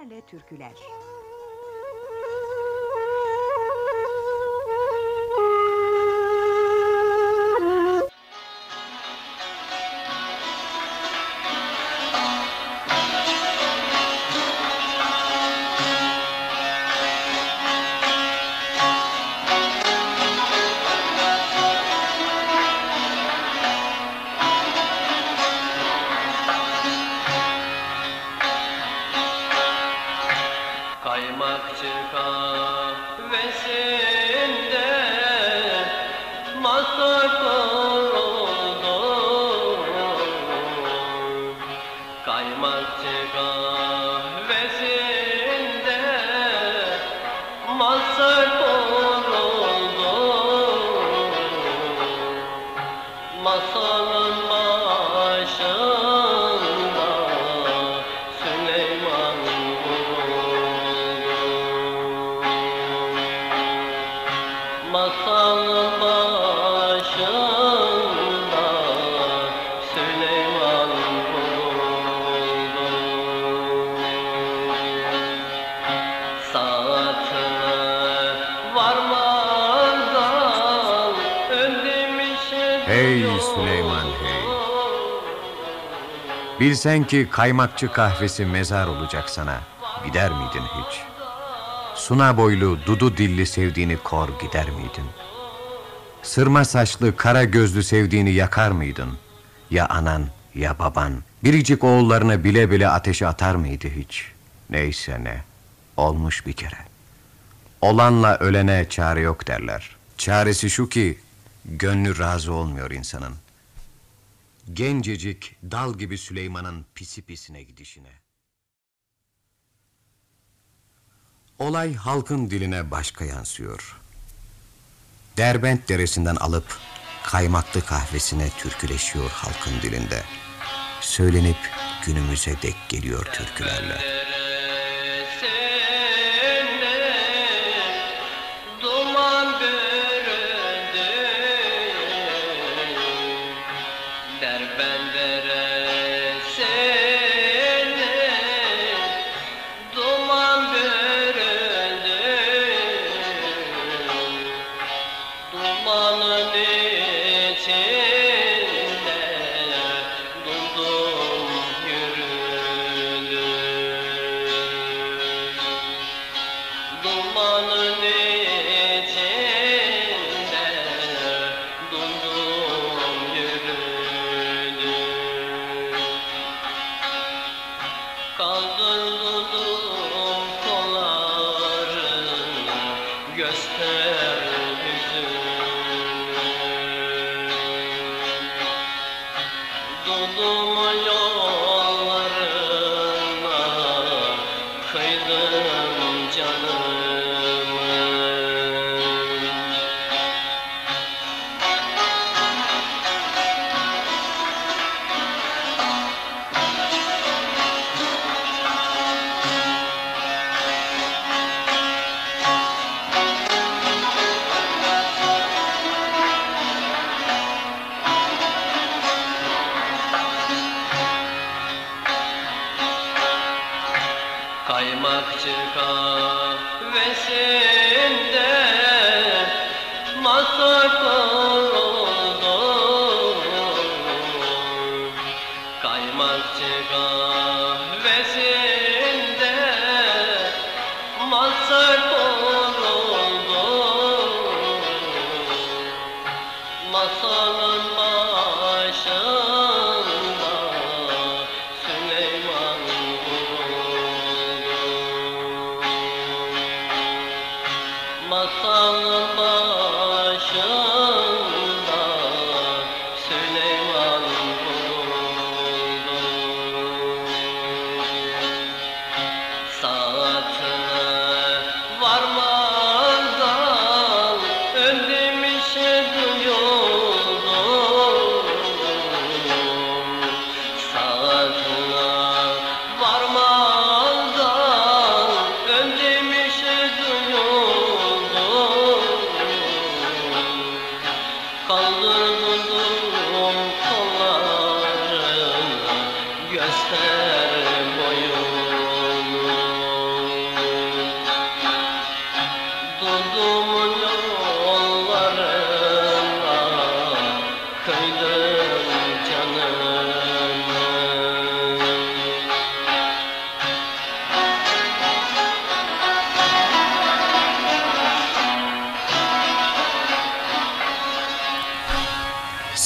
Öykülerle türküler. Süleyman vuruldu Saatine varmadan öldüm işe Hey Süleyman hey. Bilsen ki kaymakçı kahvesi mezar olacak sana. Gider miydin hiç? Suna boylu, dudu dilli sevdiğini kor gider miydin? Sırma saçlı, kara gözlü sevdiğini yakar mıydın? Ya anan, ya baban, biricik oğullarını bile bile ateşe atar mıydı hiç? Neyse ne, olmuş bir kere. Olanla ölene çare yok derler. Çaresi şu ki, gönlü razı olmuyor insanın. Gencecik, dal gibi Süleyman'ın pisi pisine gidişine. Olay halkın diline başka yansıyor. Derbent deresinden alıp kaymaklı kahvesine türküleşiyor halkın dilinde. Söylenip günümüze dek geliyor türkülerle.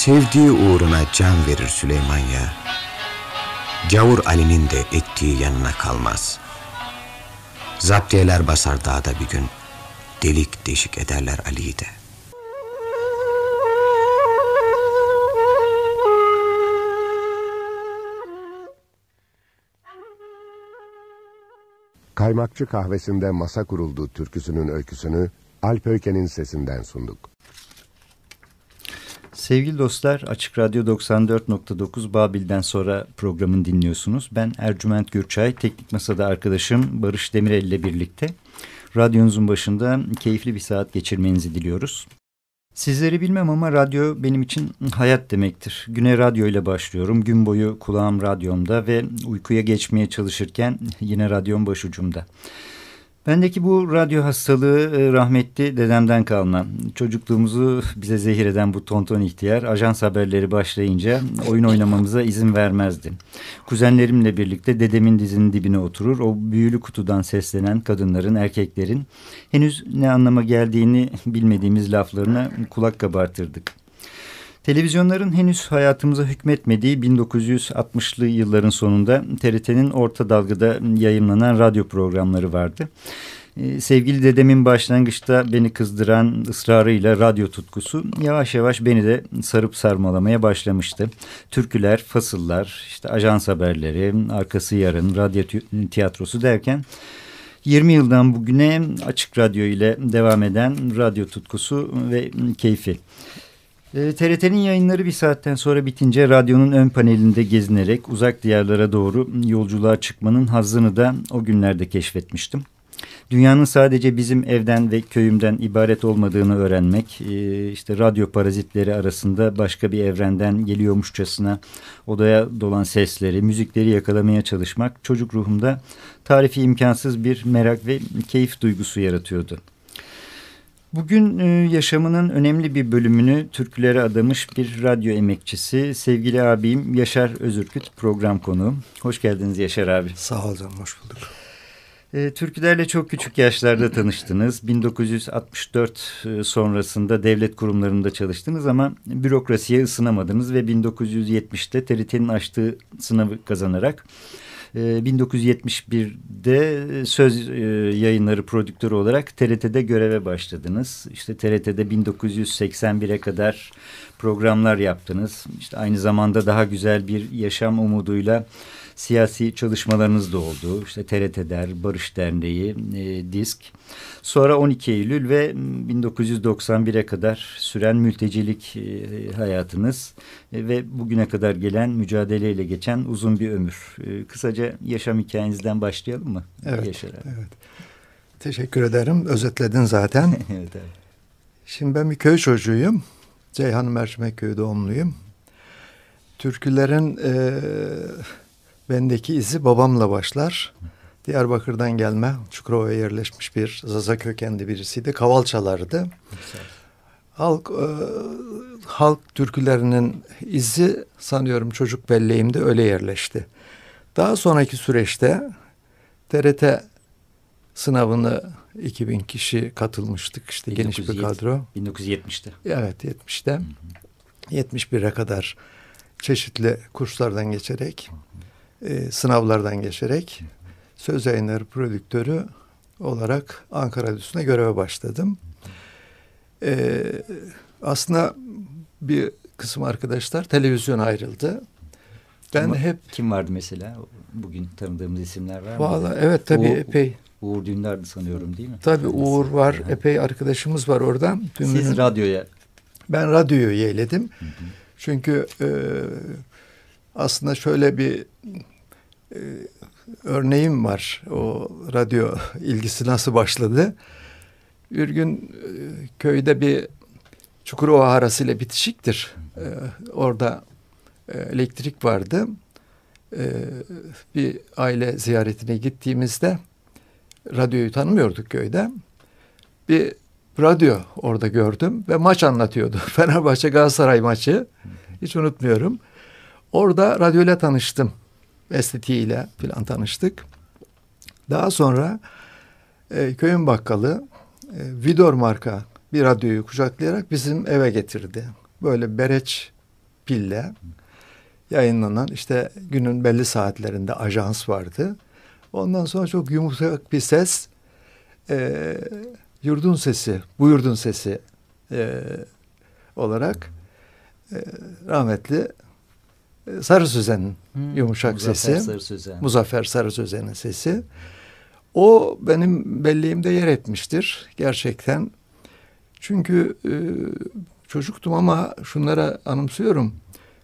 Sevdiği uğruna can verir Süleyman ya. Gavur Ali'nin de ettiği yanına kalmaz. Zaptiyeler basar dağda bir gün. Delik deşik ederler Ali'yi de. Kaymakçı kahvesinde masa kuruldu türküsünün öyküsünü Alp Öyken'in sesinden sunduk. Sevgili dostlar Açık Radyo 94.9 Babil'den sonra programın dinliyorsunuz. Ben Ercüment Gürçay, teknik masada arkadaşım Barış Demirel ile birlikte radyonuzun başında keyifli bir saat geçirmenizi diliyoruz. Sizleri bilmem ama radyo benim için hayat demektir. Güne radyo ile başlıyorum. Gün boyu kulağım radyomda ve uykuya geçmeye çalışırken yine radyom başucumda. Bendeki bu radyo hastalığı e, rahmetli dedemden kalma. Çocukluğumuzu bize zehir eden bu tonton ihtiyar ajans haberleri başlayınca oyun oynamamıza izin vermezdi. Kuzenlerimle birlikte dedemin dizinin dibine oturur. O büyülü kutudan seslenen kadınların, erkeklerin henüz ne anlama geldiğini bilmediğimiz laflarına kulak kabartırdık. Televizyonların henüz hayatımıza hükmetmediği 1960'lı yılların sonunda TRT'nin orta dalgada yayınlanan radyo programları vardı. Ee, sevgili dedemin başlangıçta beni kızdıran ısrarıyla radyo tutkusu yavaş yavaş beni de sarıp sarmalamaya başlamıştı. Türküler, fasıllar, işte ajans haberleri, arkası yarın, radyo tiyatrosu derken 20 yıldan bugüne açık radyo ile devam eden radyo tutkusu ve keyfi. Ee, TRT'nin yayınları bir saatten sonra bitince radyonun ön panelinde gezinerek uzak diyarlara doğru yolculuğa çıkmanın hazzını da o günlerde keşfetmiştim. Dünyanın sadece bizim evden ve köyümden ibaret olmadığını öğrenmek, e, işte radyo parazitleri arasında başka bir evrenden geliyormuşçasına odaya dolan sesleri, müzikleri yakalamaya çalışmak çocuk ruhumda tarifi imkansız bir merak ve keyif duygusu yaratıyordu. Bugün e, yaşamının önemli bir bölümünü türkülere adamış bir radyo emekçisi sevgili abim Yaşar Özürküt program konuğum. Hoş geldiniz Yaşar abi. Sağ ol canım hoş bulduk. E, türkülerle çok küçük yaşlarda tanıştınız. 1964 e, sonrasında devlet kurumlarında çalıştınız ama bürokrasiye ısınamadınız ve 1970'te TRT'nin açtığı sınavı kazanarak 1971'de ee, söz e, yayınları prodüktörü olarak TRT'de göreve başladınız. İşte TRT'de 1981'e kadar programlar yaptınız. İşte aynı zamanda daha güzel bir yaşam umuduyla siyasi çalışmalarınız da oldu. İşte TRT Der, Barış Derneği, e, DISK. Sonra 12 Eylül ve 1991'e kadar süren mültecilik e, hayatınız e, ve bugüne kadar gelen mücadeleyle geçen uzun bir ömür. E, kısaca yaşam hikayenizden başlayalım mı? Evet. Yaşar evet. Teşekkür ederim. Özetledin zaten. evet, evet. Şimdi ben bir köy çocuğuyum. Ceyhan Mercimek Köyü doğumluyum. Türkülerin e, bendeki izi babamla başlar. Diyarbakır'dan gelme Çukurova'ya yerleşmiş bir Zaza kökenli birisiydi. Kaval çalardı. Halk e, halk türkülerinin izi sanıyorum çocuk belleğimde öyle yerleşti. Daha sonraki süreçte TRT sınavını 2000 kişi katılmıştık. İşte 1907, geniş bir kadro. 1970'te. Evet 70'te. 71'e kadar çeşitli kurslardan geçerek, e, sınavlardan geçerek söz yayınları prodüktörü olarak Ankara Radyosu'na göreve başladım. Ee, aslında bir kısım arkadaşlar televizyon ayrıldı. Ben kim, hep kim vardı mesela? Bugün tanıdığımız isimler var mı? Valla evet tabii Uğur, epey. Uğur Dündar'dı sanıyorum değil mi? Tabii Uğur var. Hı. Epey arkadaşımız var orada. Siz Dün, radyoya. Ben radyoyu yeğledim. Hı hı. Çünkü e, aslında şöyle bir e, örneğim var. O radyo ilgisi nasıl başladı? Bir gün e, köyde bir Çukurova Harası ile bitişiktir. E, orada e, elektrik vardı. Bir aile ziyaretine gittiğimizde radyoyu tanımıyorduk köyde. Bir radyo orada gördüm ve maç anlatıyordu. Fenerbahçe Galatasaray maçı. Hiç unutmuyorum. Orada radyoyla tanıştım. Estetiğiyle falan tanıştık. Daha sonra e, köyün bakkalı e, Vidor marka bir radyoyu kucaklayarak bizim eve getirdi. Böyle bereç pille yayınlanan işte günün belli saatlerinde ajans vardı. Ondan sonra çok yumuşak bir ses e, yurdun sesi, buyurdun sesi e, olarak e, rahmetli Sarı Sözen'in Hmm, yumuşak Muzaffer sesi. Sarı Sözen. Muzaffer Sarı Sözen'in sesi. O benim belleğimde yer etmiştir gerçekten. Çünkü e, çocuktum ama şunlara anımsıyorum.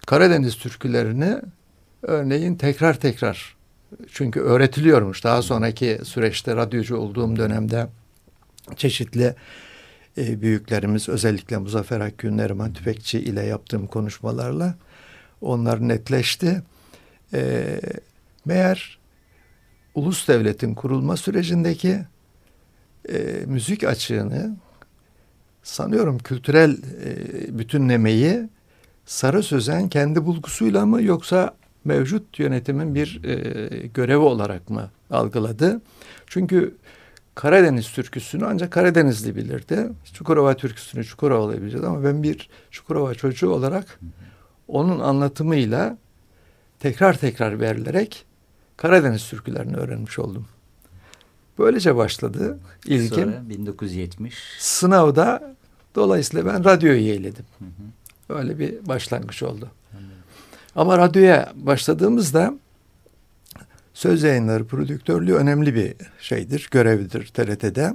Karadeniz türkülerini örneğin tekrar tekrar çünkü öğretiliyormuş. Daha sonraki süreçte radyocu olduğum dönemde çeşitli e, büyüklerimiz özellikle Muzaffer Akgün, Neriman Tüfekçi ile yaptığım konuşmalarla onlar netleşti. E, meğer ulus devletin kurulma sürecindeki e, müzik açığını sanıyorum kültürel e, bütünlemeyi Sarı Sözen kendi bulgusuyla mı yoksa mevcut yönetimin bir e, görevi olarak mı algıladı? Çünkü Karadeniz türküsünü ancak Karadenizli bilirdi. Çukurova türküsünü Çukurova bilirdi ama ben bir Çukurova çocuğu olarak onun anlatımıyla tekrar tekrar verilerek Karadeniz türkülerini öğrenmiş oldum. Böylece başladı ilgim. Sonra 1970. Sınavda dolayısıyla ben radyoyu yeğledim. Öyle bir başlangıç oldu. Ama radyoya başladığımızda söz yayınları prodüktörlüğü önemli bir şeydir, görevidir TRT'de.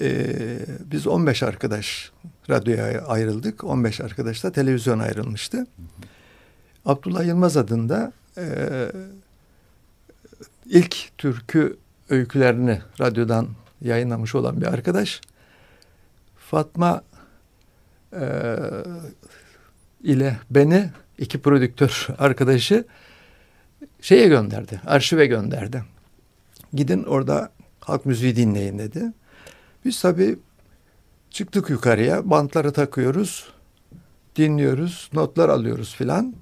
Ee, biz 15 arkadaş radyoya ayrıldık. 15 arkadaş da televizyon ayrılmıştı. Abdullah Yılmaz adında e, ilk türkü öykülerini radyodan yayınlamış olan bir arkadaş Fatma e, ile beni iki prodüktör arkadaşı şeye gönderdi, arşive gönderdi. Gidin orada halk müziği dinleyin dedi. Biz tabii çıktık yukarıya, bantları takıyoruz, dinliyoruz, notlar alıyoruz filan.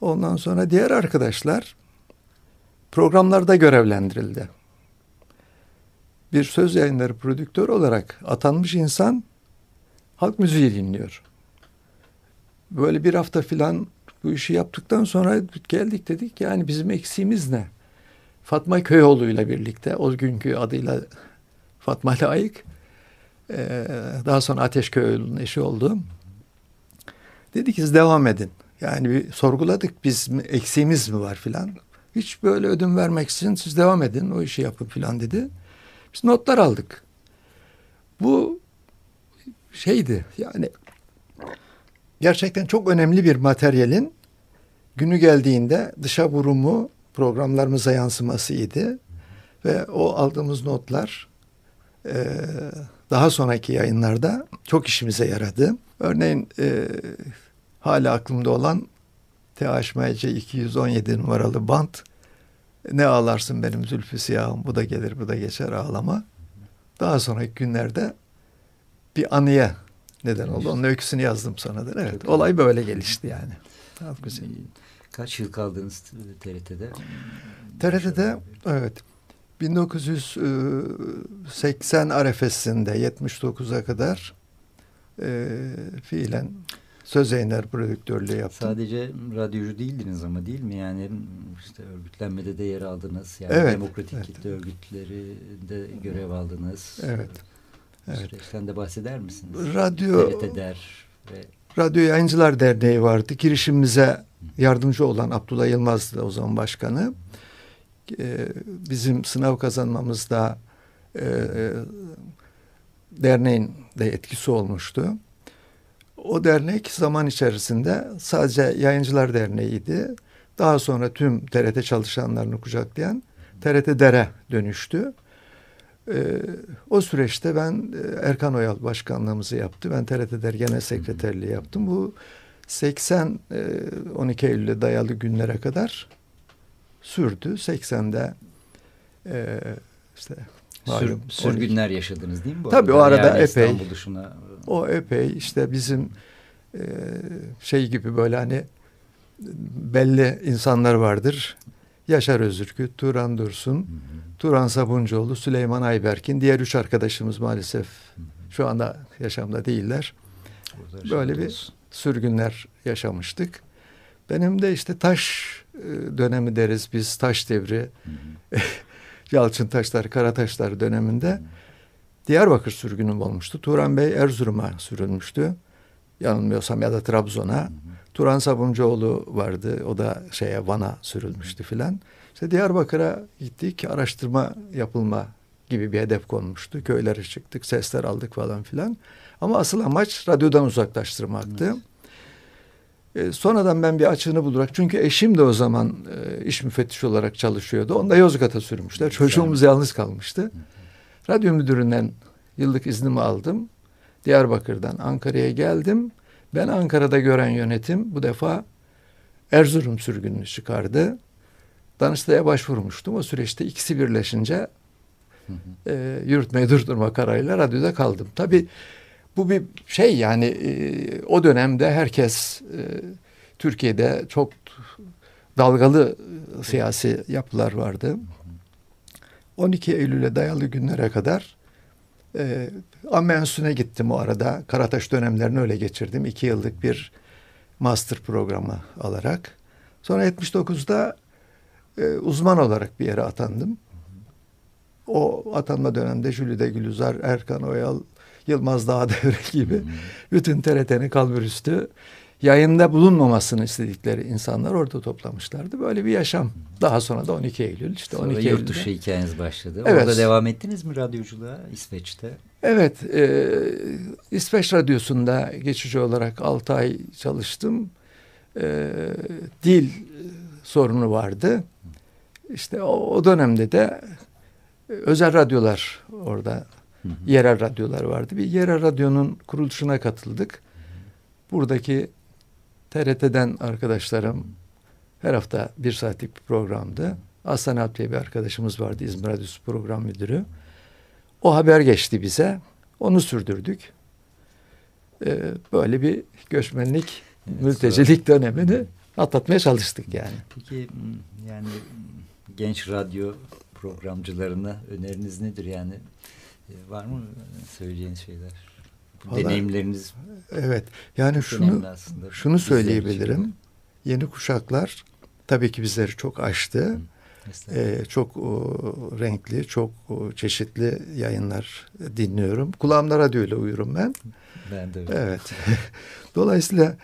Ondan sonra diğer arkadaşlar programlarda görevlendirildi. Bir söz yayınları prodüktör olarak atanmış insan halk müziği dinliyor. Böyle bir hafta filan bu işi yaptıktan sonra geldik dedik yani bizim eksiğimiz ne? Fatma Köyoğlu'yla birlikte o günkü adıyla Fatma Layık ee, daha sonra Ateş Köyoğlu'nun eşi oldu. Dedik ki devam edin. Yani bir sorguladık biz eksiğimiz mi var filan. Hiç böyle ödün vermek için siz devam edin o işi yapın filan dedi. Biz notlar aldık. Bu şeydi yani gerçekten çok önemli bir materyalin günü geldiğinde dışa vurumu programlarımıza yansımasıydı. Ve o aldığımız notlar e, daha sonraki yayınlarda çok işimize yaradı. Örneğin e, hala aklımda olan THMC 217 numaralı bant ne ağlarsın benim zülfü siyahım bu da gelir bu da geçer ağlama. Daha sonraki günlerde bir anıya neden oldu. Onun öyküsünü yazdım sonradan. Evet olay böyle gelişti yani. Kaç yıl kaldınız TRT'de? TRT'de evet 1980 arefesinde 79'a kadar e, fiilen söz yayınları prodüktörlüğü yaptım. Sadece radyocu değildiniz ama değil mi? Yani işte örgütlenmede de yer aldınız. Yani evet, demokratik evet. kitle örgütlerinde görev aldınız. Evet. evet. Süreçten de bahseder misiniz? Radyo TRT Der ve Radyo Yayıncılar Derneği vardı. Girişimimize yardımcı olan Abdullah Yılmaz da o zaman başkanı. Ee, bizim sınav kazanmamızda e, derneğin de etkisi olmuştu. O dernek zaman içerisinde sadece Yayıncılar Derneği'ydi. Daha sonra tüm TRT çalışanlarını kucaklayan TRT Dere dönüştü. Ee, o süreçte ben Erkan Oyal başkanlığımızı yaptı. Ben TRT Der Genel Sekreterliği yaptım. Bu 80 12 Eylül'e dayalı günlere kadar sürdü. 80'de e, işte Sür, sürgünler yaşadınız değil mi? Bu Tabii arada? o arada yani epey. Dışına. O epey işte bizim e, şey gibi böyle hani belli insanlar vardır. Yaşar Özürkü, Turan Dursun, Turan Sabuncuoğlu, Süleyman Ayberkin, diğer üç arkadaşımız maalesef şu anda yaşamda değiller. Böyle bir sürgünler yaşamıştık. Benim de işte taş e, dönemi deriz biz, taş devri. Yalçın taşlar, kara taşlar döneminde Diyarbakır sürgünüm olmuştu. Turan Bey Erzurum'a sürülmüştü. Yanılmıyorsam ya da Trabzon'a. Turan Sabuncuoğlu vardı. O da şeye Van'a sürülmüştü filan. İşte Diyarbakır'a gittik. Araştırma yapılma gibi bir hedef konmuştu. Köylere çıktık, sesler aldık falan filan. Ama asıl amaç radyodan uzaklaştırmaktı. E, sonradan ben bir açığını bularak çünkü eşim de o zaman e, iş müfettişi olarak çalışıyordu. Onu da Yozgat'a sürmüşler. Çocuğumuz yalnız kalmıştı. Radyo müdüründen yıllık iznimi aldım. Diyarbakır'dan Ankara'ya geldim. Ben Ankara'da gören yönetim bu defa Erzurum sürgününü çıkardı. Danıştay'a başvurmuştum. O süreçte ikisi birleşince e, yürütmeyi durdurma kararıyla radyoda kaldım. Tabii bu bir şey yani e, o dönemde herkes e, Türkiye'de çok dalgalı siyasi yapılar vardı. 12 Eylül'e dayalı günlere kadar e, Amme Enstitüsü'ne gittim o arada. Karataş dönemlerini öyle geçirdim. İki yıllık bir master programı alarak. Sonra 79'da e, uzman olarak bir yere atandım. O atanma döneminde Jülide Gülüzar, Erkan Oyal, Yılmaz Dağdevre gibi bütün TRT'nin kalburüstü yayında bulunmamasını istedikleri insanlar orada toplamışlardı. Böyle bir yaşam. Daha sonra da 12 Eylül işte sonra 12 yurt Eylül'de. dışı hikayeniz başladı. Evet. Orada devam ettiniz mi radyoculuğa İsveç'te? Evet, e, İsveç Radyosu'nda geçici olarak 6 ay çalıştım. E, dil sorunu vardı. İşte o, o dönemde de özel radyolar orada, yerel radyolar vardı. Bir yerel radyonun kuruluşuna katıldık. Buradaki TRT'den arkadaşlarım her hafta bir saatlik bir programdı. Aslan Alp diye bir arkadaşımız vardı İzmir Radyosu program müdürü. O haber geçti bize. Onu sürdürdük. Ee, böyle bir göçmenlik, mültecilik dönemini atlatmaya çalıştık yani. Peki yani genç radyo programcılarına öneriniz nedir yani? E, Var mı söyleyeceğiniz şeyler? Vallahi- deneyimleriniz Evet. Yani şunu aslında. şunu söyleyebilirim. Yeni kuşaklar tabii ki bizleri çok aştı. Ee, çok o, renkli, çok o, çeşitli yayınlar dinliyorum. Kulağımda radyoyla uyurum ben. ben de öyle. Evet. Dolayısıyla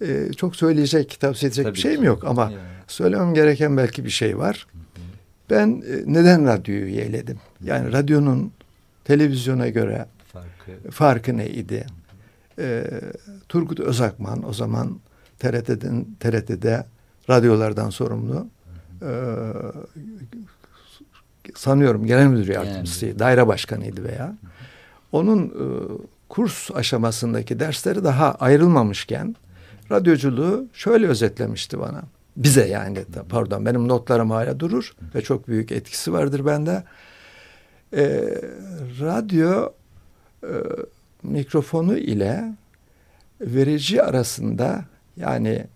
e, çok söyleyecek, tavsiye edecek Tabii bir şeyim ki. yok ama Yani. söylemem gereken belki bir şey var. Ben e, neden radyoyu yeğledim? Yani radyonun televizyona göre farkı farkı neydi? Ee, Turgut Özakman o zaman TRT'den TRT'de radyolardan sorumlu. Ee, sanıyorum genel müdür yardımcısı, daire başkanıydı veya. Onun e, kurs aşamasındaki dersleri daha ayrılmamışken radyoculuğu şöyle özetlemişti bana. Bize yani pardon benim notlarım hala durur ve çok büyük etkisi vardır bende. Ee, radyo e, mikrofonu ile verici arasında yani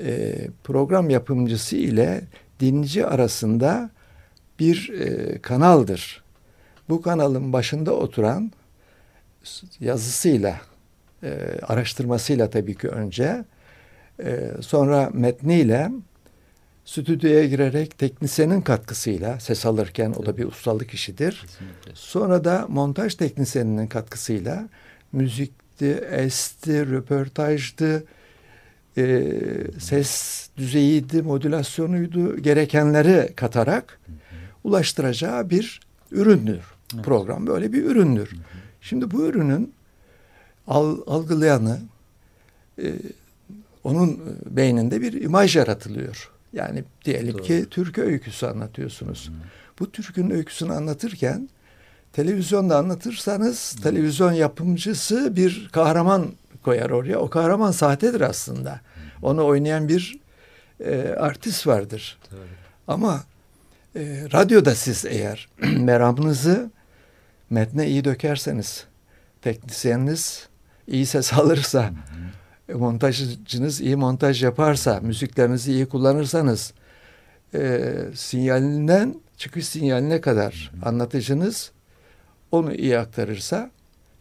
e, program yapımcısı ile dinleyici arasında bir e, kanaldır. Bu kanalın başında oturan yazısıyla, e, araştırmasıyla tabii ki önce, e, sonra metniyle, stüdyoya girerek teknisyenin katkısıyla ses alırken o da bir ustalık işidir. kesinlikle. Sonra da montaj teknisyeninin katkısıyla müzikti, esti, röportajdı, e, ses düzeyiydi, modülasyonuydu, gerekenleri katarak ulaştıracağı bir üründür. Program böyle bir üründür. Şimdi bu ürünün al, algılayanı e, onun beyninde bir imaj yaratılıyor. Yani diyelim Doğru. ki türkü öyküsü anlatıyorsunuz. Bu türkünün öyküsünü anlatırken televizyonda anlatırsanız televizyon yapımcısı bir kahraman koyar oraya. O kahraman sahtedir aslında. Onu oynayan bir e, artist vardır. Doğru. Ama e, radyoda siz eğer meramınızı metne iyi dökerseniz, teknisyeniniz iyi ses alırsa, e, montajcınız iyi montaj yaparsa, müziklerinizi iyi kullanırsanız e, sinyalinden çıkış sinyaline kadar anlatıcınız onu iyi aktarırsa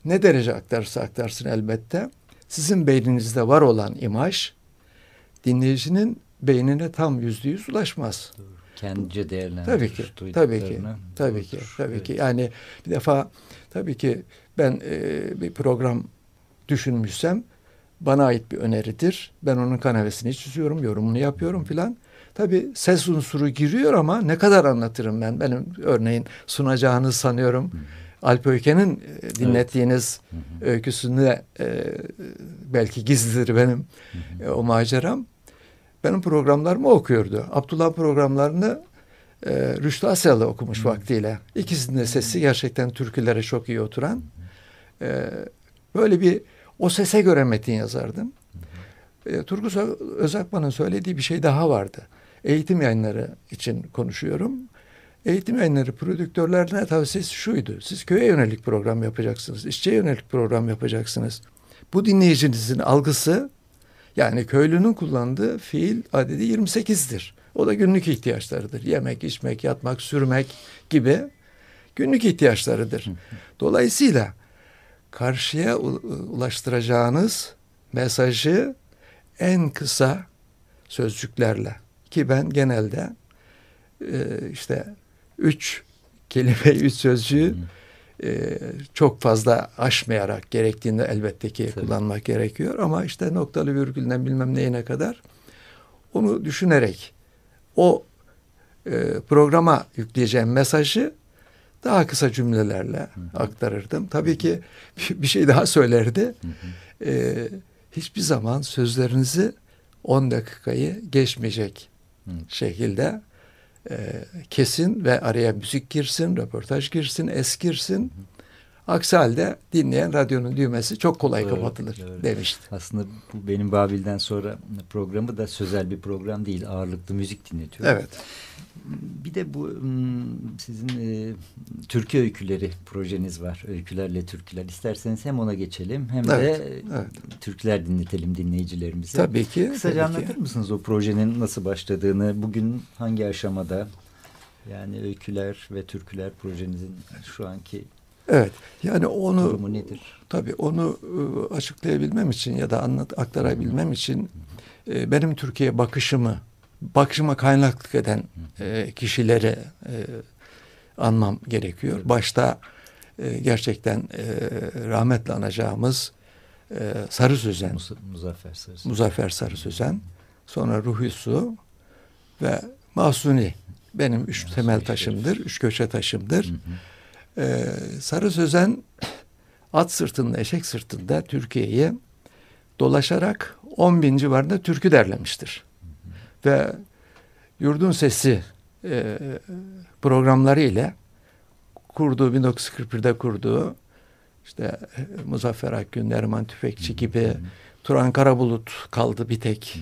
ne derece aktarırsa aktarsın elbette sizin beyninizde var olan imaj dinleyicinin beynine tam yüzde yüz ulaşmaz. Kendince değerlendirir. Tabii ki, tabii ki, tabii ki, tabii ki. Yani bir defa tabii ki ben e, bir program düşünmüşsem bana ait bir öneridir. Ben onun kanavesini çiziyorum, yorumunu yapıyorum filan. Tabii ses unsuru giriyor ama ne kadar anlatırım ben. Benim örneğin sunacağınız sanıyorum. Alp Öykü'nün e, dinlettiğiniz evet. öyküsünde e, belki gizlidir benim e, o maceram. Benim programlarımı okuyordu. Abdullah programlarını e, Rüştü Asyalı okumuş vaktiyle. İkisinin de sesi gerçekten türkülere çok iyi oturan. E, böyle bir o sese göre metin yazardım. E, Turgut Özakman'ın söylediği bir şey daha vardı. Eğitim yayınları için konuşuyorum. Eğitim yayınları prodüktörlerine tavsiyesi şuydu. Siz köye yönelik program yapacaksınız. işçiye yönelik program yapacaksınız. Bu dinleyicinizin algısı yani köylünün kullandığı fiil adedi 28'dir. O da günlük ihtiyaçlarıdır. Yemek, içmek, yatmak, sürmek gibi günlük ihtiyaçlarıdır. Dolayısıyla karşıya ulaştıracağınız mesajı en kısa sözcüklerle ki ben genelde e, işte üç kelime, üç sözcüğü e, çok fazla aşmayarak gerektiğinde elbette ki Tabii. kullanmak gerekiyor. Ama işte noktalı virgülden bilmem neyine kadar onu düşünerek o e, programa yükleyeceğim mesajı daha kısa cümlelerle hı hı. aktarırdım. Tabii ki bir şey daha söylerdi. Hı hı. E, hiçbir zaman sözlerinizi 10 dakikayı geçmeyecek hı. şekilde e, kesin ve araya müzik girsin, röportaj girsin, es girsin. Hı hı. Aksi halde dinleyen radyonun düğmesi çok kolay doğru, kapatılır doğru. demişti. Aslında bu benim Babil'den sonra programı da sözel bir program değil. Ağırlıklı müzik dinletiyor. Evet. Bir de bu sizin e, Türkiye Öyküleri projeniz var. Öykülerle Türküler. İsterseniz hem ona geçelim hem evet, de evet. Türküler dinletelim dinleyicilerimize. Tabii ki. Kısaca tabii anlatır ki. mısınız o projenin nasıl başladığını, bugün hangi aşamada? Yani Öyküler ve Türküler projenizin şu anki Evet. Yani onu durumu nedir? Tabii onu açıklayabilmem için ya da anlat aktarabilmem için benim Türkiye bakışımı bakışıma kaynaklık eden e, kişileri anmam gerekiyor. Başta gerçekten rahmetle anacağımız Sarı Sözen. Muzaffer Sarı Sözen. Muzaffer Sarı Sözen. Sonra Ruhi Su ve Masuni benim üç Masuni temel taşımdır. Üç köşe taşımdır. Hı hı. Ee, Sarı Sözen at sırtında, eşek sırtında Türkiye'ye dolaşarak 10 bin civarında türkü derlemiştir. Ve Yurdun Sesi e, programları ile kurduğu 1941'de kurduğu işte Muzaffer Akgün, Erman Tüfekçi gibi Turan Karabulut kaldı bir tek.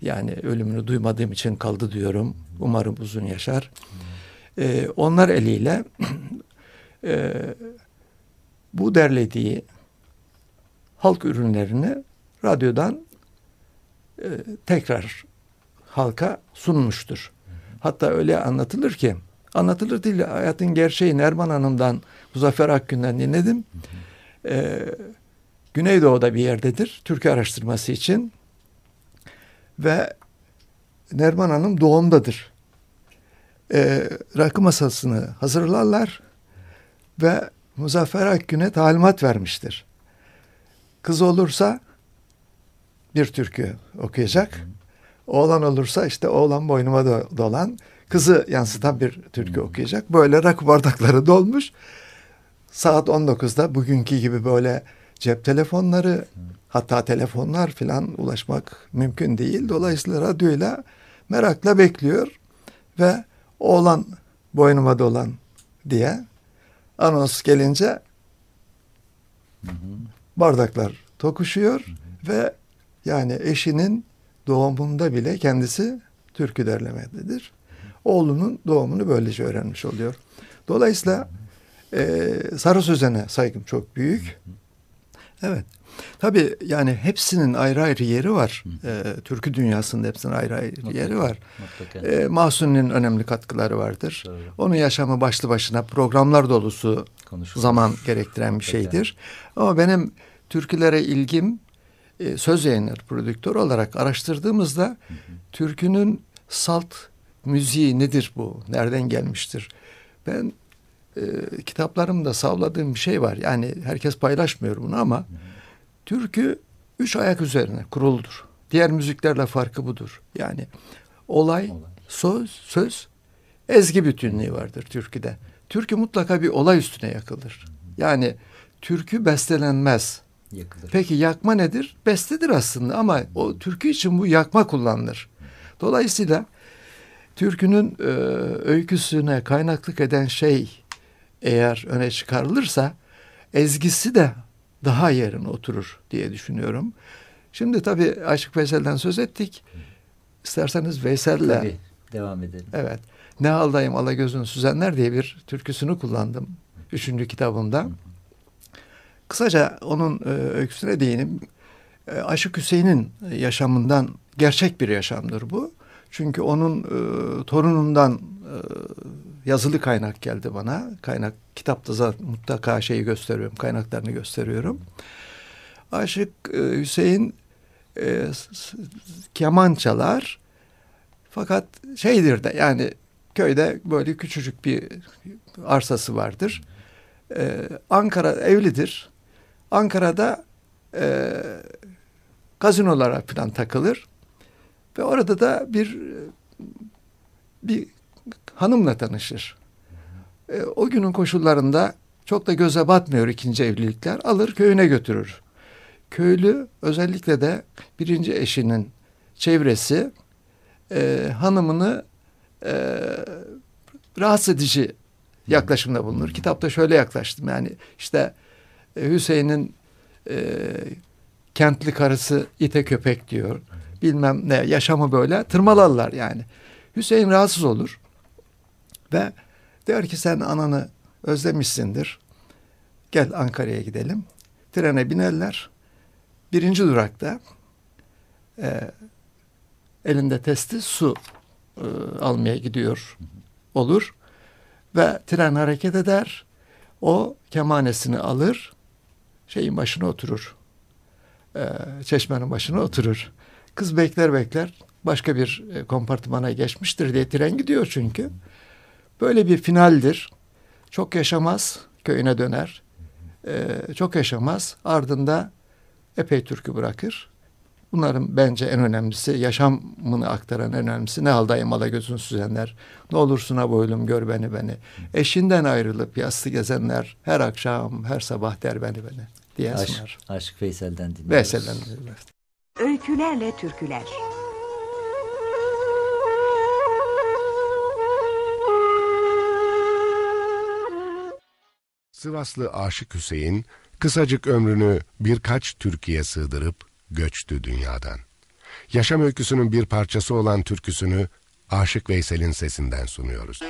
Yani ölümünü duymadığım için kaldı diyorum. Umarım uzun yaşar. Ee, onlar eliyle e, bu derlediği halk ürünlerini radyodan e, tekrar halka sunmuştur. Hatta öyle anlatılır ki anlatılır değil hayatın gerçeği Nerman Hanım'dan Muzaffer Akgün'den dinledim. E, Güneydoğu'da bir yerdedir Türkiye araştırması için ve Nerman Hanım doğumdadır. E, rakı masasını hazırlarlar ve Muzaffer Akgün'e talimat vermiştir. Kız olursa bir türkü okuyacak. Oğlan olursa işte oğlan boynuma dolan, kızı yansıtan bir türkü okuyacak. Böyle rakı bardakları dolmuş. Saat 19'da bugünkü gibi böyle cep telefonları hatta telefonlar filan ulaşmak mümkün değil. Dolayısıyla radyoyla merakla bekliyor ve oğlan boynuma dolan diye anons gelince hı hı. bardaklar tokuşuyor hı hı. ve yani eşinin doğumunda bile kendisi türkü derlemededir. Oğlunun doğumunu böylece öğrenmiş oluyor. Dolayısıyla e, Sarı Sözen'e saygım çok büyük. Evet. Tabii yani hepsinin ayrı ayrı yeri var. E, türkü dünyasında hepsinin ayrı ayrı Mutlaka, yeri var. mutlaka. E, Mahsuni'nin önemli katkıları vardır. Doğru. Onun yaşamı başlı başına programlar dolusu Konuşulur. zaman gerektiren bir Mutlaka. şeydir. Ama benim türkülere ilgim e, söz yayınları prodüktör olarak araştırdığımızda türkünün salt müziği nedir bu? Nereden gelmiştir? Ben e, kitaplarımda savladığım bir şey var. Yani herkes paylaşmıyor bunu ama türkü üç ayak üzerine kuruludur. Diğer müziklerle farkı budur. Yani olay, söz, söz, ezgi bütünlüğü vardır türküde. Türkü mutlaka bir olay üstüne yakılır. Yani türkü bestelenmez. Yakılır. Peki yakma nedir? Bestedir aslında ama o türkü için bu yakma kullanılır. Dolayısıyla türkünün e, öyküsüne kaynaklık eden şey eğer öne çıkarılırsa ezgisi de daha yerine oturur diye düşünüyorum. Şimdi tabii Aşık Veysel'den söz ettik. İsterseniz Veysel'le Tabii, devam edelim. Evet. Ne haldayım ala gözün süzenler diye bir türküsünü kullandım. Üçüncü kitabımda. Kısaca onun e, öyküsüne değineyim. E, Aşık Hüseyin'in yaşamından gerçek bir yaşamdır bu. Çünkü onun e, torunundan e, yazılı kaynak geldi bana. Kaynak kitapta zaten mutlaka şeyi gösteriyorum, kaynaklarını gösteriyorum. Aşık e, Hüseyin e, keman çalar. Fakat şeydir de yani köyde böyle küçücük bir arsası vardır. Ee, Ankara evlidir. Ankara'da e, gazinolara falan takılır. Ve orada da bir bir hanımla tanışır. E, o günün koşullarında çok da göze batmıyor ikinci evlilikler. Alır köyüne götürür. Köylü özellikle de birinci eşinin çevresi e, hanımını e, rahatsız edici yaklaşımda bulunur. Kitapta şöyle yaklaştım yani işte e, Hüseyin'in e, kentli karısı ite köpek diyor. Bilmem ne yaşamı böyle tırmalarlar yani. Hüseyin rahatsız olur ve der ki sen ananı özlemişsindir. Gel Ankara'ya gidelim. Trene binerler. Birinci durakta e, elinde testi su e, almaya gidiyor olur ve tren hareket eder. O kemanesini alır, şeyin başına oturur. E, çeşmenin başına oturur. Kız bekler bekler başka bir e, kompartımana geçmiştir diye tren gidiyor çünkü. Böyle bir finaldir. Çok yaşamaz, köyüne döner. E, çok yaşamaz. Ardında epey türkü bırakır. Bunların bence en önemlisi yaşamını aktaran en önemlisi ne haldayım ala gözün süzenler. Ne olursun boylum gör beni beni. Eşinden ayrılıp yaslı gezenler her akşam her sabah der beni beni diye Aş, sunar. Aşık Veysel'den dinliyoruz. Veysel'den. Öykülerle türküler. Sivaslı Aşık Hüseyin kısacık ömrünü birkaç Türkiye sığdırıp göçtü dünyadan. Yaşam öyküsünün bir parçası olan türküsünü Aşık Veysel'in sesinden sunuyoruz.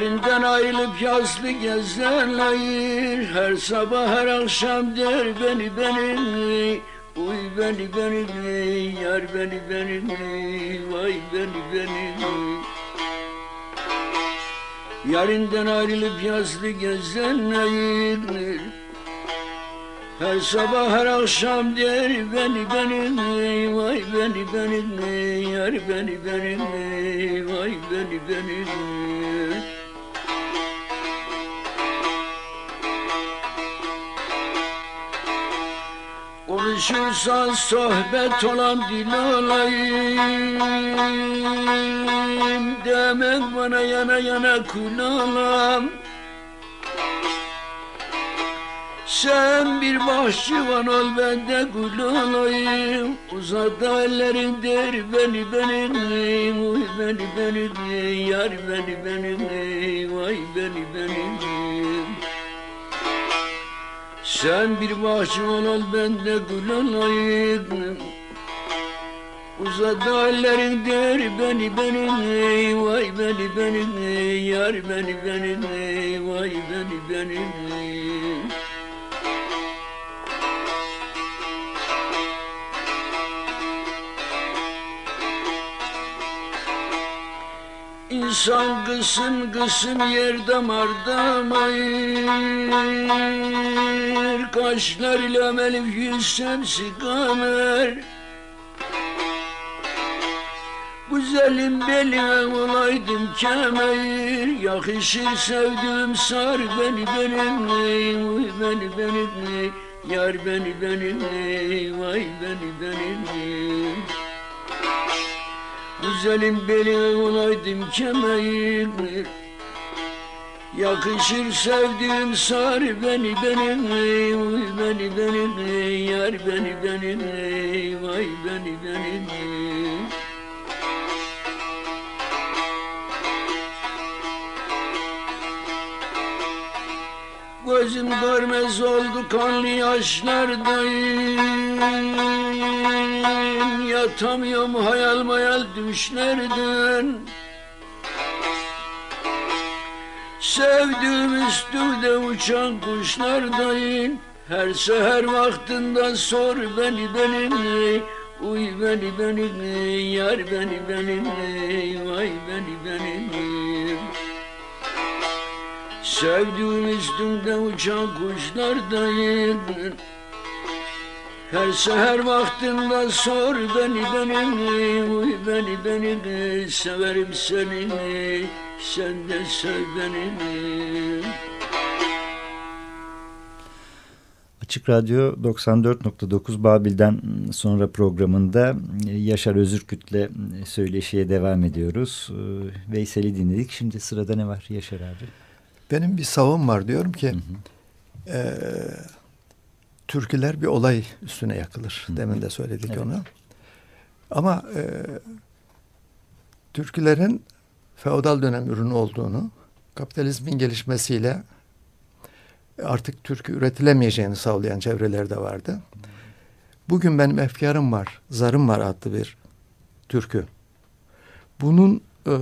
Yarinden ayrılıp yazlı gezenler Her sabah her akşam der beni beni Uy beni beni yar beni beni Vay beni beni. Yarinden ayrılıp yazlı gezenler Her sabah her akşam der beni beni Vay beni beni yar beni beni Vay beni beni Konuşursan sohbet olan dil olayım Demek bana yana yana kul Sen bir bahçıvan ol ben de gül olayım. Uzat ellerin der beni benim Uy beni benim yar beni benim Vay beni benim Sen bir bahçıvan ol ben de gül olayım Uzat da ellerin der beni benim Vay beni benim yar beni benim Vay beni benim İnsan kısım kısım yer damar damayır. Kaşlar ile melif yüz şemsi kamer. Güzelim beline olaydım kemer. Yakışır sevdiğim sar beni benim Uy beni benim Yar beni benim Vay beni benim Güzelim beline olaydım kemer Yakışır sevdiğim sar beni benim beni benim Yar beni benim Vay beni benim Gözüm görmez oldu kanlı yaşlardan Yatamıyorum hayal mayal düşlerden. Sevdiğim üstümde uçan kuşlardayım. Her seher vaktinden sor beni benim Uy beni benim yar beni benim Vay beni benim Sevdiğim üstümde uçan kuşlardayım Her seher vaktinde sor beni benim Uy beni beni severim seni Sen de sev beni Açık Radyo 94.9 Babil'den sonra programında Yaşar Özürküt'le söyleşiye devam ediyoruz. Veysel'i dinledik. Şimdi sırada ne var Yaşar abi? Benim bir savım var diyorum ki hı hı. E, türküler bir olay üstüne yakılır. Hı. Demin de söyledik evet. onu. Ama e, türkülerin feodal dönem ürünü olduğunu, kapitalizmin gelişmesiyle artık türkü üretilemeyeceğini sağlayan çevreler de vardı. Bugün benim efkarım var, zarım var adlı bir türkü. Bunun e,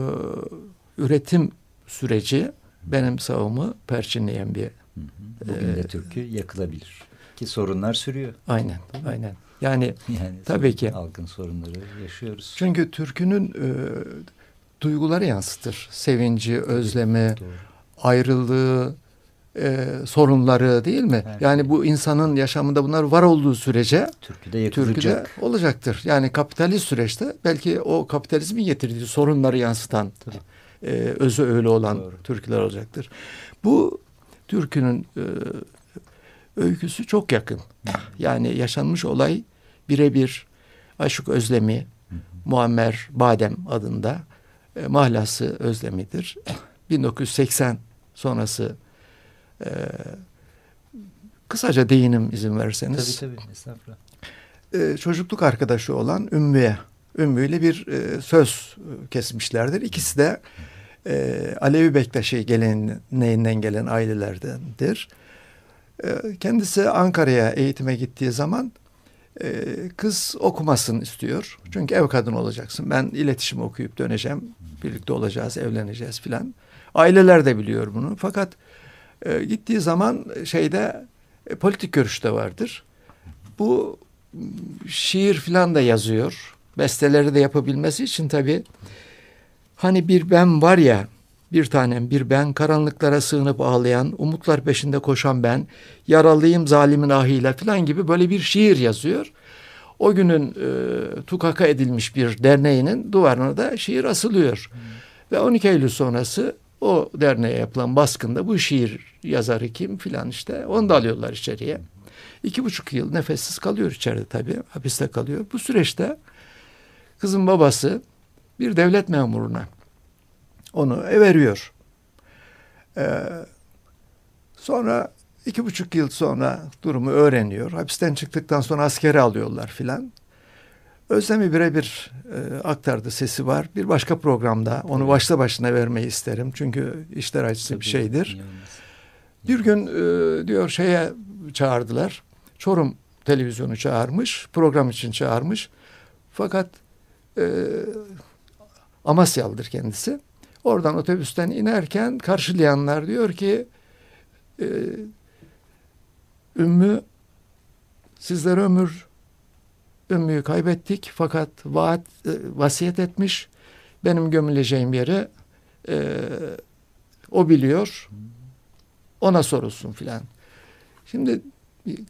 üretim süreci benim savımı perçinleyen bir... Bugün de e, türkü yakılabilir. Ki sorunlar sürüyor. Aynen, aynen. Yani, yani tabii ki. Halkın sorunları yaşıyoruz. Çünkü türkünün e, duyguları yansıtır. Sevinci, özlemi, Doğru. ayrılığı, e, sorunları değil mi? Evet. Yani bu insanın yaşamında bunlar var olduğu sürece türküde, türküde olacaktır. Yani kapitalist süreçte belki o kapitalizmin getirdiği sorunları yansıtan e, özü öyle olan Doğru. türküler olacaktır. Bu türkünün e, öyküsü çok yakın. Yani yaşanmış olay birebir Aşık Özlemi, Muammer Badem adında e, mahlası Özlemi'dir. 1980 sonrası e, kısaca değinim izin verirseniz. Tabii tabii estağfurullah. E, çocukluk arkadaşı olan Ümmü'ye Ümmü ile bir e, söz kesmişlerdir. İkisi de e, Alevi Bektaşi geleneğinden gelen ailelerdendir. E, kendisi Ankara'ya eğitime gittiği zaman e, kız okumasın istiyor. Çünkü ev kadını olacaksın. Ben iletişim okuyup döneceğim. Birlikte olacağız, evleneceğiz filan. Aileler de biliyor bunu. Fakat e, gittiği zaman şeyde e, politik görüşte vardır. Bu şiir filan da yazıyor. Besteleri de yapabilmesi için tabii Hani bir ben var ya, bir tanem bir ben, karanlıklara sığınıp ağlayan, umutlar peşinde koşan ben, yaralıyım zalimin ahıyla falan gibi böyle bir şiir yazıyor. O günün e, tukaka edilmiş bir derneğinin duvarına da şiir asılıyor. Hmm. Ve 12 Eylül sonrası o derneğe yapılan baskında bu şiir yazarı kim filan işte onu da alıyorlar içeriye. iki buçuk yıl nefessiz kalıyor içeride tabii. Hapiste kalıyor. Bu süreçte kızın babası bir devlet memuruna onu veriyor. Ee, sonra iki buçuk yıl sonra durumu öğreniyor. Hapisten çıktıktan sonra askere alıyorlar filan. Özlem'i birebir e, aktardı sesi var. Bir başka programda onu başta başına vermeyi isterim. Çünkü işler acısı bir şeydir. Bir gün e, diyor şeye çağırdılar. Çorum televizyonu çağırmış. Program için çağırmış. Fakat e, Amasyalıdır kendisi. Oradan otobüsten inerken karşılayanlar diyor ki e, Ümmü sizlere ömür Ümmü'yü kaybettik fakat vaat, e, vasiyet etmiş. Benim gömüleceğim yeri e, o biliyor. Ona sorulsun filan. Şimdi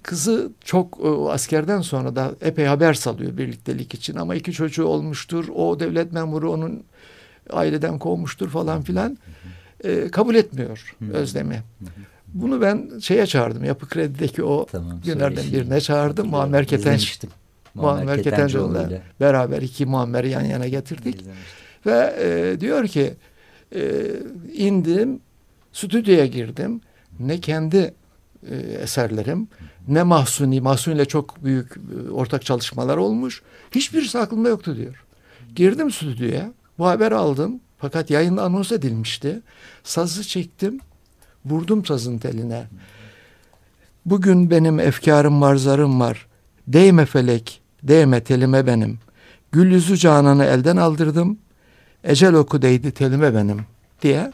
kızı çok o askerden sonra da epey haber salıyor birliktelik için ama iki çocuğu olmuştur. O devlet memuru onun aileden kovmuştur falan filan. E, kabul etmiyor Özlem'i. Bunu ben şeye çağırdım. Yapı Kredi'deki o Tamam, günlerden birine çağırdım. Muammer Ketenç. Muammer Ketencoğlu'yla beraber iki Muammer'i yan yana getirdik. Ve e, diyor ki e, indim, stüdyoya girdim. Ne kendi e, eserlerim, ne Mahsuni, Mahsuni ile çok büyük e, ortak çalışmalar olmuş. Hiçbirisi aklımda yoktu diyor. Girdim stüdyoya, bu haberi aldım. Fakat yayında anons edilmişti. Sazı çektim, vurdum sazın teline. Bugün benim efkarım var, zarım var. Değme felek, değme telime benim. Gül yüzü cananı elden aldırdım. Ecel oku değdi telime benim diye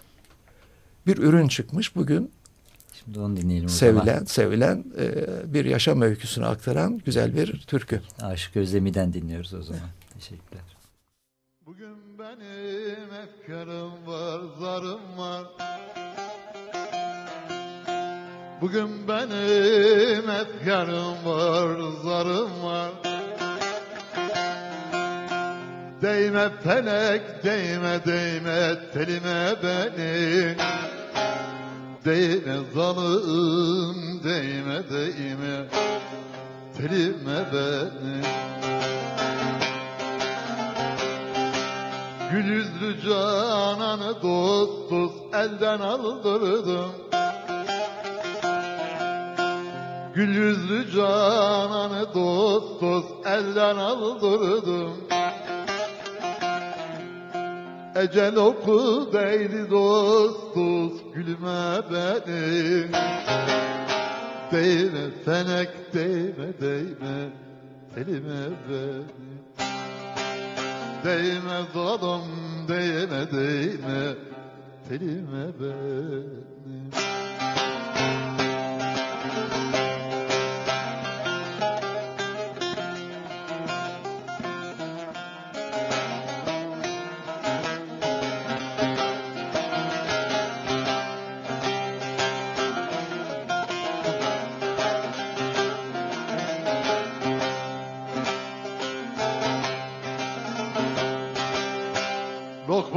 bir ürün çıkmış. Bugün Şimdi onu dinleyelim sevilen, zaman. sevilen e, bir yaşam öyküsünü aktaran güzel bir türkü. Aşık Özlemi'den dinliyoruz o zaman. Teşekkürler. Benim efkarım var, zarım var. Bugün benim efkarım var, zarım var. Değme felek, değme değme telime benim. Değme zalim, değme değme telime benim. Gül yüzlü cananı dost dost elden aldırdım. Gül yüzlü cananı dost dost elden aldırdım. Ecel oku değdi dost dost gülme benim. Değme fenek değme değme telime benim Değme zalim değme değme. Telime benim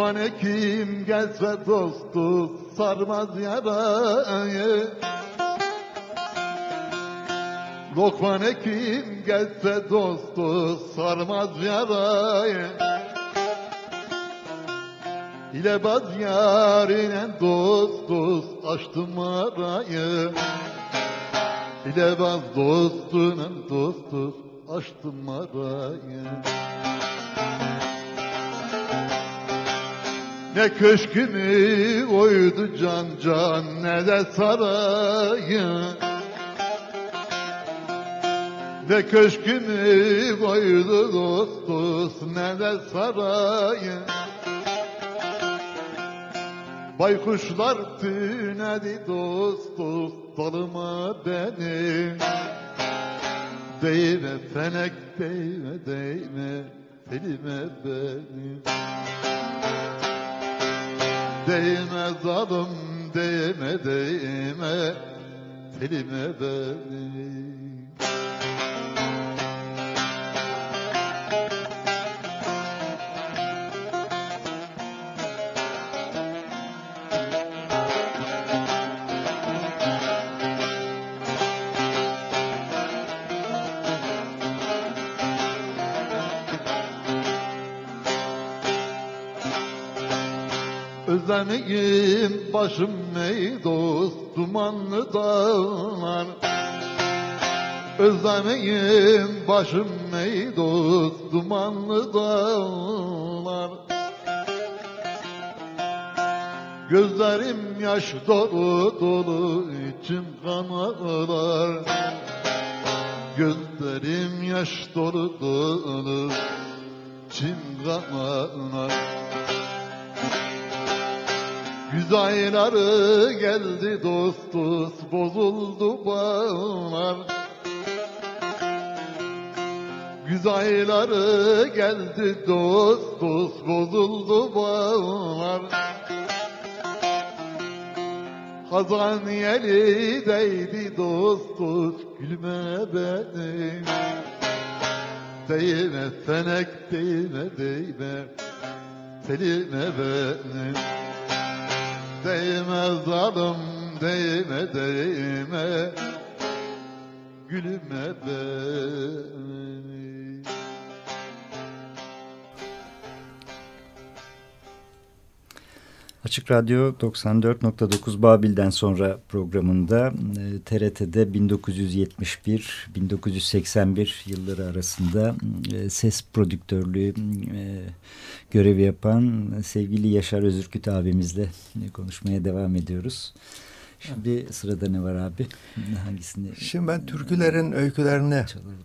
Lokman Hekim gelse dostu sarmaz yarayı. Lokman Hekim gelse dostu sarmaz yarayı. İle baz yarine dost dost açtım arayı. İle baz dostunun dost dost açtım arayı Ne köşkümü oydu can can ne de sarayı. Ne köşkümü koydu dost dost ne de sarayı. Baykuşlar tünedi dost dost dalıma benim Değme fenek değme değme telime benim Değme zalim değme değme. Telime benim Özlemeyim başım ey dost dumanlı dağlar. Özlemeyim başım ey dost dumanlı dağlar. Gözlerim yaş dolu dolu içim kan ağlar Gözlerim yaş dolu dolu içim kan ağlar Güz ayları geldi dost dost bozuldu bağlar. Güz ayları geldi dost dost bozuldu bağlar. Hazan yeli değdi dost dost gülme benim. Değme fenek değme değme. Telime benim Değme zalim değme değme. Gülüme benim Açık Radyo 94.9 Babil'den sonra programında e, TRT'de 1971-1981 yılları arasında e, ses prodüktörlüğü e, görevi yapan sevgili Yaşar Özürküt abimizle e, konuşmaya devam ediyoruz. Şimdi sırada ne var abi? Hangisini? Şimdi ben türkülerin öykülerini çalalım,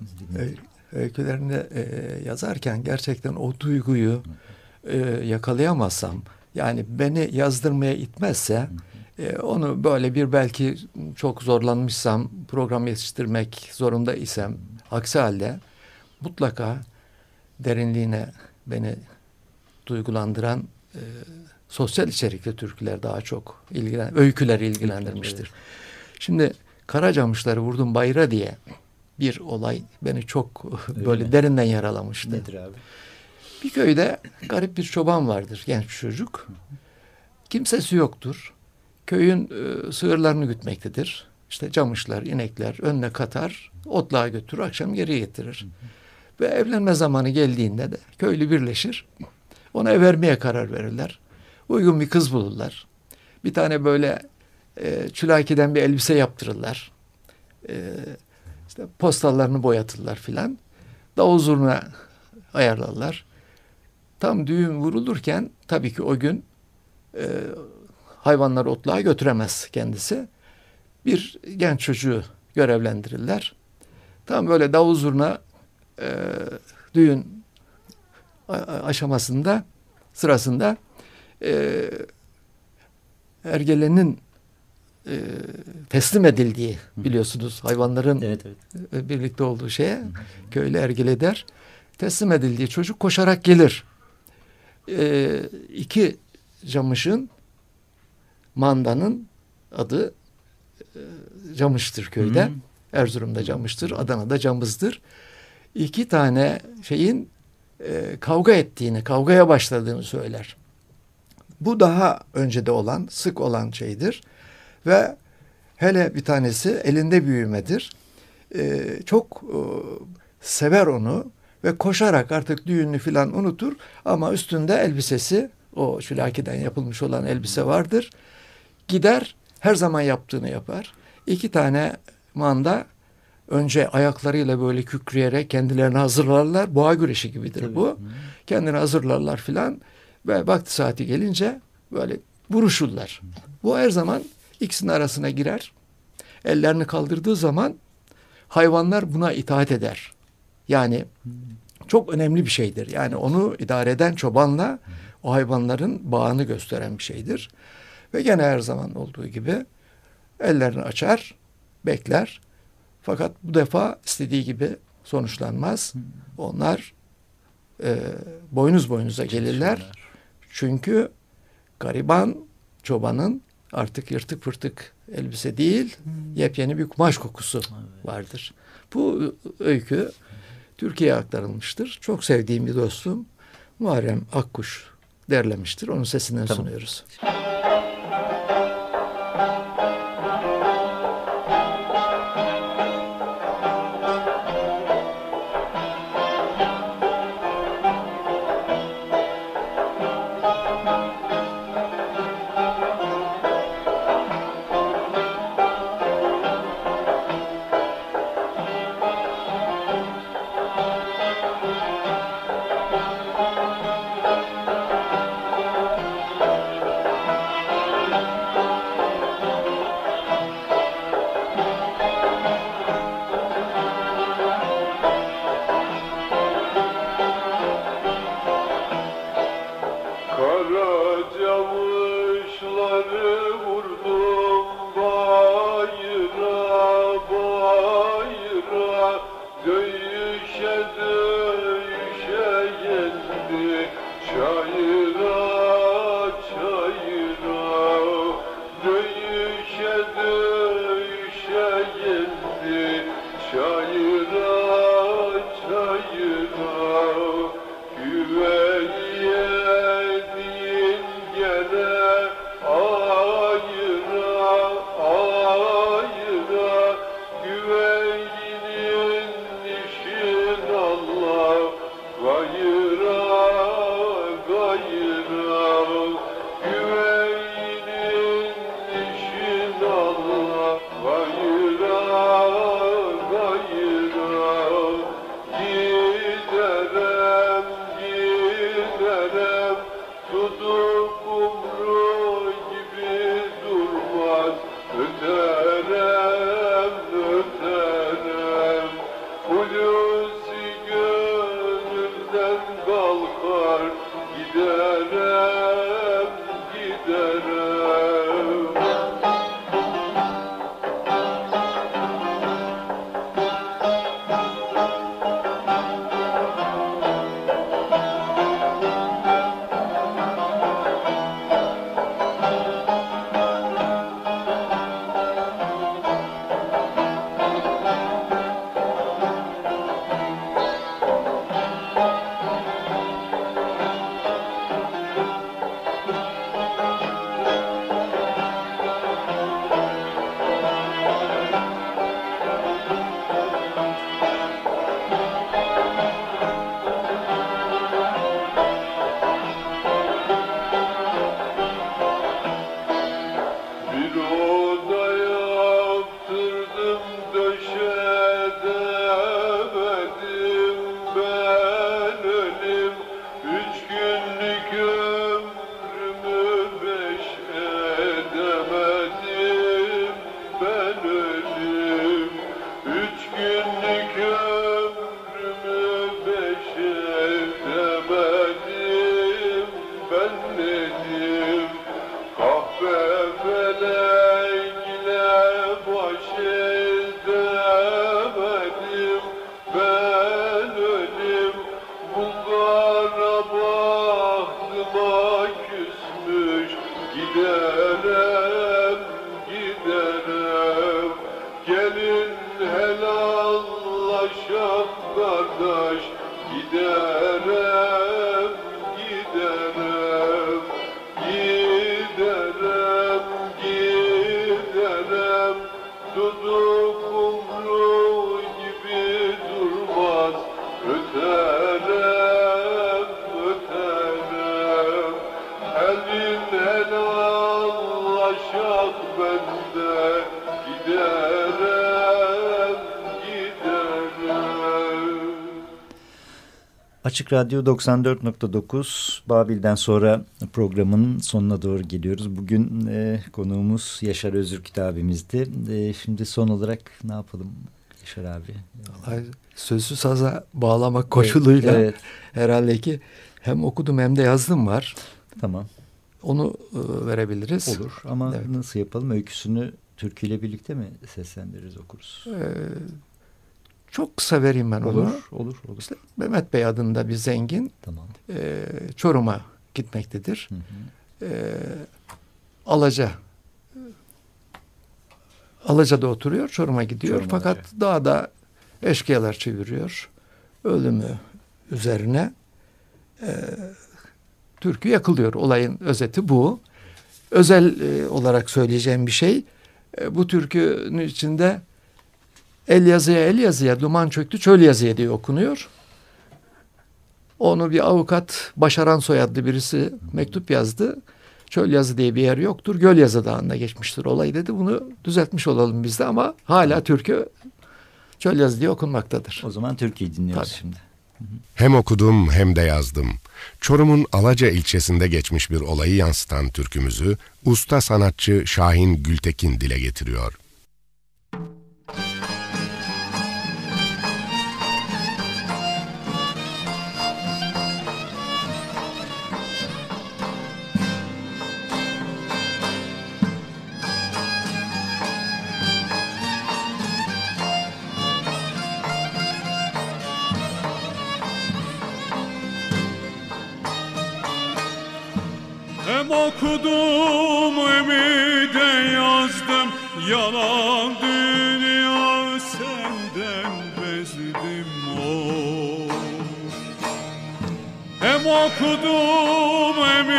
öykülerini e, yazarken gerçekten o duyguyu yakalayamazsam yani beni yazdırmaya itmezse e, onu böyle bir belki çok zorlanmışsam program yetiştirmek zorunda isem aksi halde mutlaka derinliğine beni duygulandıran e, sosyal içerikli türküler daha çok ilgilen öyküler ilgilendirmiştir. Şimdi Karacamışları vurdum bayra diye bir olay beni çok böyle mi? derinden yaralamıştı. Nedir abi? Bir köyde garip bir çoban vardır, genç bir çocuk. Kimsesi yoktur. Köyün e, sığırlarını gütmektedir. İşte camışlar, inekler önüne katar, otluğa götürür, akşam geri getirir. Ve evlenme zamanı geldiğinde de köylü birleşir. Ona ev vermeye karar verirler. Uygun bir kız bulurlar. Bir tane böyle e, çülakiden bir elbise yaptırırlar. E, işte postallarını boyatırlar filan. Davul zurna ayarlarlar. Tam düğün vurulurken tabii ki o gün e, hayvanları otluğa götüremez kendisi. Bir genç çocuğu görevlendirirler. Tam böyle davul zurna e, düğün aşamasında sırasında e, ergelenin e, teslim edildiği biliyorsunuz hayvanların Evet evet. e, birlikte olduğu şeye köylü ergele der. Teslim edildiği çocuk koşarak gelir. E, iki camışın mandanın adı e, Camış'tır köyde. Hı. Erzurum'da Camış'tır, Adana'da Camız'dır. İki tane şeyin e, kavga ettiğini, kavgaya başladığını söyler. Bu daha öncede olan, sık olan şeydir. Ve hele bir tanesi elinde büyümedir. E, çok e, sever onu ve koşarak artık düğünü filan unutur ama üstünde elbisesi o şülakiden yapılmış olan elbise vardır. Gider her zaman yaptığını yapar. İki tane manda önce ayaklarıyla böyle kükreyerek kendilerini hazırlarlar. Boğa güreşi gibidir Tabii. bu. Kendini hazırlarlar filan ve vakti saati gelince böyle vuruşurlar. Bu her zaman ikisinin arasına girer. Ellerini kaldırdığı zaman hayvanlar buna itaat eder. Yani çok önemli bir şeydir. Yani onu idare eden çobanla o hayvanların bağını gösteren bir şeydir. Ve gene her zaman olduğu gibi ellerini açar, bekler. Fakat bu defa istediği gibi sonuçlanmaz. Onlar e, boynuz boynuza gelirler. Çünkü gariban çobanın artık yırtık pırtık elbise değil, yepyeni bir kumaş kokusu vardır. Bu öykü Türkiye'ye aktarılmıştır. Çok sevdiğim bir dostum Muharrem Akkuş derlemiştir. Onun sesinden Tamam. sunuyoruz. Döyüşe Açık Radyo 94.9 Babil'den sonra programın sonuna doğru geliyoruz. Bugün e, konuğumuz Yaşar Özürk abimizdi. E, şimdi son olarak ne yapalım Yaşar abi? Ay, Sözü saza bağlamak koşuluyla evet. herhalde ki hem okudum hem de yazdım var. Tamam. Onu e, verebiliriz. Olur ama Evet. nasıl yapalım? Öyküsünü türküyle birlikte mi seslendiririz okuruz? Ee, çok kısa vereyim ben Olur, onu. olur, olur. İşte Mehmet Bey adında bir zengin Tamam. e, Çorum'a gitmektedir. Hı hı. E, Alaca Alaca'da oturuyor, Çorum'a gidiyor. Çorum Fakat Alaca. dağda eşkıyalar çeviriyor. Ölümü üzerine e, türkü yakılıyor. Olayın özeti bu. Özel e, olarak söyleyeceğim bir şey. E, bu türkünün içinde el yazıya el yazıya duman çöktü çöl yazıya diye okunuyor. Onu bir avukat Başaran soyadlı birisi mektup yazdı. Çöl yazı diye bir yer yoktur. Göl yazı dağında geçmiştir olay dedi. Bunu düzeltmiş olalım biz de ama hala türkü çöl yazı diye okunmaktadır. O zaman Türkiye'yi dinliyoruz Tabii. şimdi. Hem okudum hem de yazdım. Çorum'un Alaca ilçesinde geçmiş bir olayı yansıtan türkümüzü usta sanatçı Şahin Gültekin dile getiriyor. Okudum hem de yazdım. Yalan dünya senden bezdim o Hem okudum hem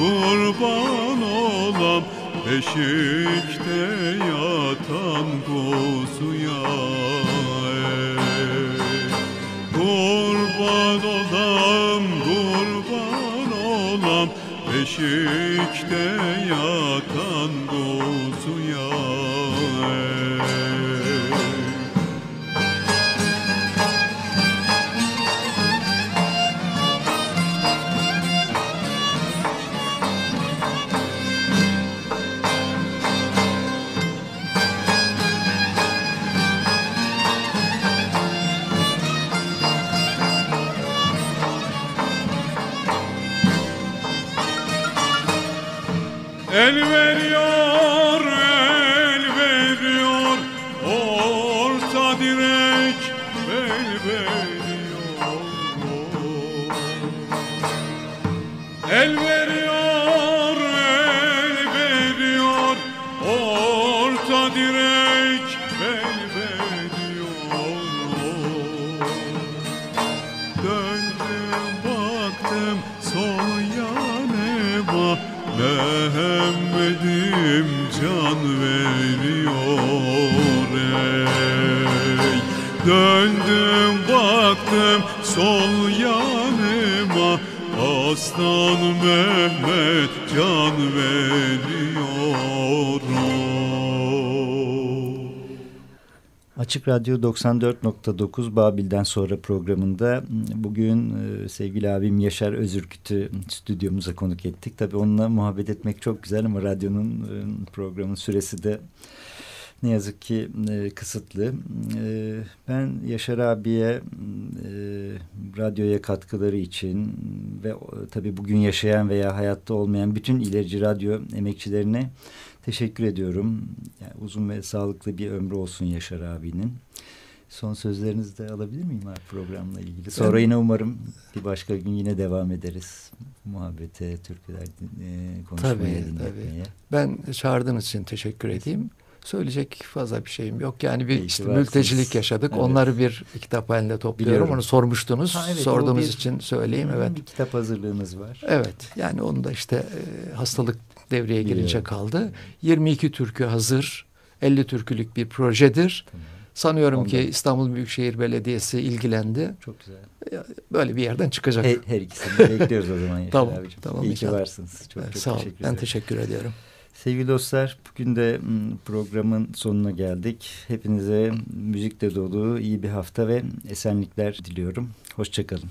kurban olam Beşikte yatan kuzuya ey. Kurban olam, kurban olam Beşikte Açık Radyo 94.9 Babil'den sonra programında bugün e, sevgili abim Yaşar Özürküt'ü stüdyomuza konuk ettik. Tabii onunla muhabbet etmek çok güzel ama radyonun e, programın süresi de ne yazık ki kısıtlı. Ben Yaşar abiye radyoya katkıları için ve tabii bugün yaşayan veya hayatta olmayan bütün ilerici radyo emekçilerine teşekkür ediyorum. Yani uzun ve sağlıklı bir ömrü olsun Yaşar abinin. Son sözlerinizi de alabilir miyim abi programla ilgili? Sonra Ben- yine umarım bir başka gün yine devam ederiz. Muhabbete, türküler e, konuşmaya, Tabii, dinletmeye. Ben çağırdığınız için teşekkür edeyim. Söyleyecek fazla bir şeyim yok. Yani bir işte mültecilik yaşadık. Evet. Onları bir kitap halinde topluyorum. Biliyorum. Onu sormuştunuz. Ha, evet, Sorduğunuz bir- için söyleyeyim. Evet. Bir kitap hazırlığınız var. Evet. Yani onun da işte e, hastalık devreye girince Biliyorum. kaldı. 22 türkü hazır. 50 türkülük bir projedir. Sanıyorum ki Ondan. İstanbul Büyükşehir Belediyesi ilgilendi. Çok güzel. Böyle bir yerden çıkacak. Her, her ikisini bekliyoruz o zaman Tamam, abicim. tamam İyi ki varsınız. Çok çok Sağ ol. teşekkür Ben ederim. teşekkür ediyorum. Sevgili dostlar bugün de m, programın sonuna geldik. Hepinize müzikle dolu iyi bir hafta ve esenlikler diliyorum. Hoşçakalın.